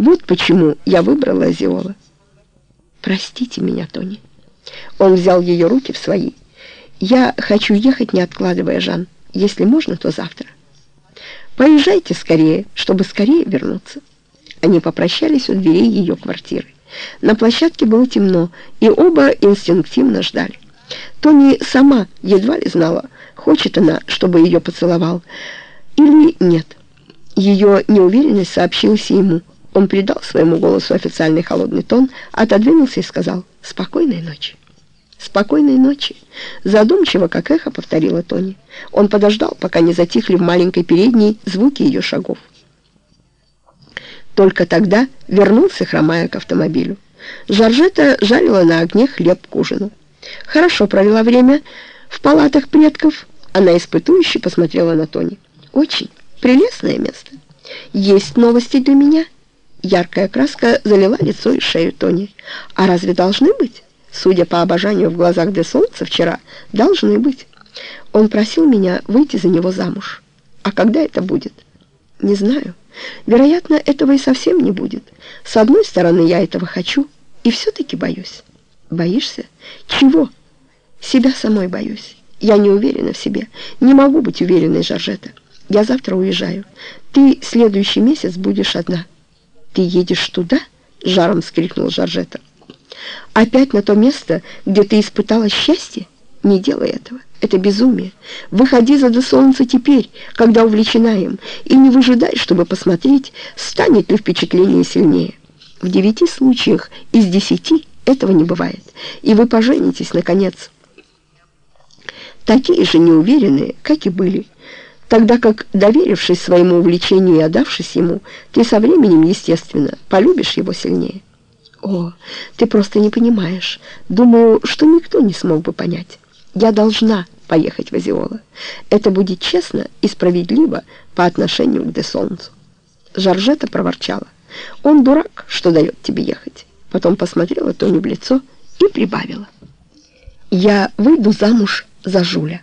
Вот почему я выбрала Азиола. Простите меня, Тони. Он взял ее руки в свои. Я хочу ехать, не откладывая, Жан. Если можно, то завтра. Поезжайте скорее, чтобы скорее вернуться. Они попрощались у дверей ее квартиры. На площадке было темно, и оба инстинктивно ждали. Тони сама едва ли знала, хочет она, чтобы ее поцеловал, или нет. Ее неуверенность сообщилась ему. Он придал своему голосу официальный холодный тон, отодвинулся и сказал «Спокойной ночи». «Спокойной ночи», — задумчиво, как эхо, повторила Тони. Он подождал, пока не затихли в маленькой передней звуки ее шагов. Только тогда вернулся, хромая к автомобилю. Жоржета жарила на огне хлеб к ужину. Хорошо провела время в палатах предков. Она испытующе посмотрела на Тони. «Очень прелестное место. Есть новости для меня?» Яркая краска залила лицо и шею Тони. «А разве должны быть?» Судя по обожанию в глазах Де Солнца вчера, должны быть. Он просил меня выйти за него замуж. А когда это будет? Не знаю. Вероятно, этого и совсем не будет. С одной стороны, я этого хочу, и все-таки боюсь. Боишься? Чего? Себя самой боюсь. Я не уверена в себе. Не могу быть уверенной, Жоржета. Я завтра уезжаю. Ты следующий месяц будешь одна. Ты едешь туда? Жаром вскрикнул Жоржета. Опять на то место, где ты испытала счастье? Не делай этого. Это безумие. Выходи за до солнца теперь, когда увлечена им, и не выжидай, чтобы посмотреть, станет ли впечатление сильнее. В девяти случаях из десяти этого не бывает, и вы поженитесь, наконец. Такие же неуверенные, как и были, тогда как, доверившись своему увлечению и отдавшись ему, ты со временем, естественно, полюбишь его сильнее. О, ты просто не понимаешь. Думаю, что никто не смог бы понять. Я должна поехать в Азиола. Это будет честно и справедливо по отношению к Де Солнцу. Жоржета проворчала. Он дурак, что дает тебе ехать. Потом посмотрела Тони в лицо и прибавила. Я выйду замуж за Жуля.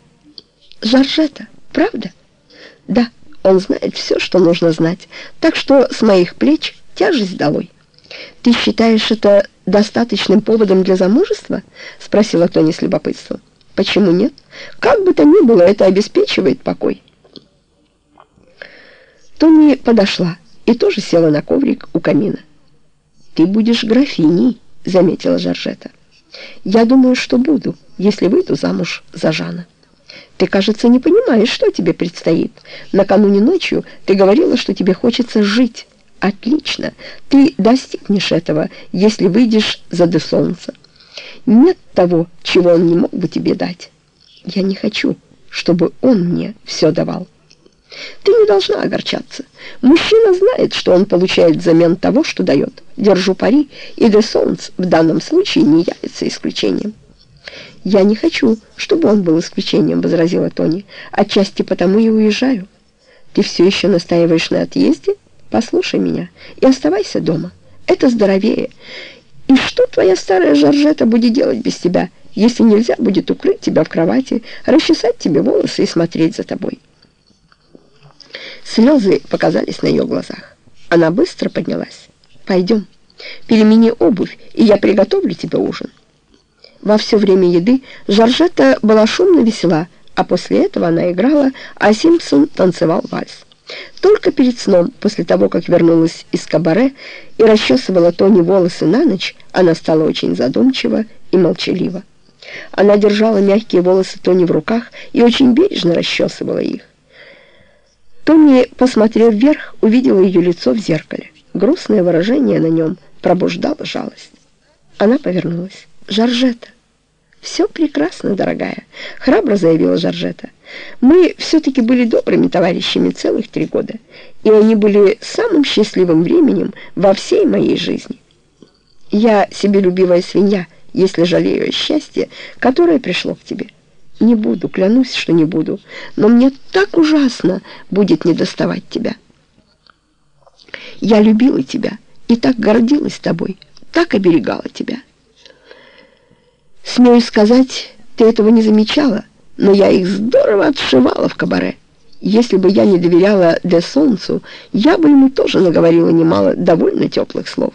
Жоржета, правда? Да, он знает все, что нужно знать. Так что с моих плеч тяжесть долой. «Ты считаешь это достаточным поводом для замужества?» — спросила Тони с любопытством. «Почему нет? Как бы то ни было, это обеспечивает покой». Тони подошла и тоже села на коврик у камина. «Ты будешь графиней», — заметила Жоржета. «Я думаю, что буду, если выйду замуж за Жана». «Ты, кажется, не понимаешь, что тебе предстоит. Накануне ночью ты говорила, что тебе хочется жить». Отлично, ты достигнешь этого, если выйдешь за до солнца. Нет того, чего он не мог бы тебе дать. Я не хочу, чтобы он мне все давал. Ты не должна огорчаться. Мужчина знает, что он получает взамен того, что дает. Держу пари, и де Солнц в данном случае не явится исключением. «Я не хочу, чтобы он был исключением», — возразила Тони. «Отчасти потому и уезжаю». «Ты все еще настаиваешь на отъезде?» Послушай меня и оставайся дома. Это здоровее. И что твоя старая Жоржета будет делать без тебя, если нельзя будет укрыть тебя в кровати, расчесать тебе волосы и смотреть за тобой?» Слезы показались на ее глазах. Она быстро поднялась. «Пойдем, перемени обувь, и я приготовлю тебе ужин». Во все время еды Жоржета была шумно весела, а после этого она играла, а Симпсон танцевал вальс. Только перед сном, после того, как вернулась из кабаре и расчесывала Тони волосы на ночь, она стала очень задумчива и молчалива. Она держала мягкие волосы Тони в руках и очень бережно расчесывала их. Тони, посмотрев вверх, увидела ее лицо в зеркале. Грустное выражение на нем пробуждало жалость. Она повернулась. «Жоржета!» «Все прекрасно, дорогая», — храбро заявила Жоржета. «Мы все-таки были добрыми товарищами целых три года, и они были самым счастливым временем во всей моей жизни. Я себелюбивая свинья, если жалею о счастье, которое пришло к тебе. Не буду, клянусь, что не буду, но мне так ужасно будет недоставать тебя. Я любила тебя и так гордилась тобой, так оберегала тебя». Смею сказать, ты этого не замечала, но я их здорово отшивала в кабаре. Если бы я не доверяла Де Солнцу, я бы ему тоже наговорила немало довольно теплых слов.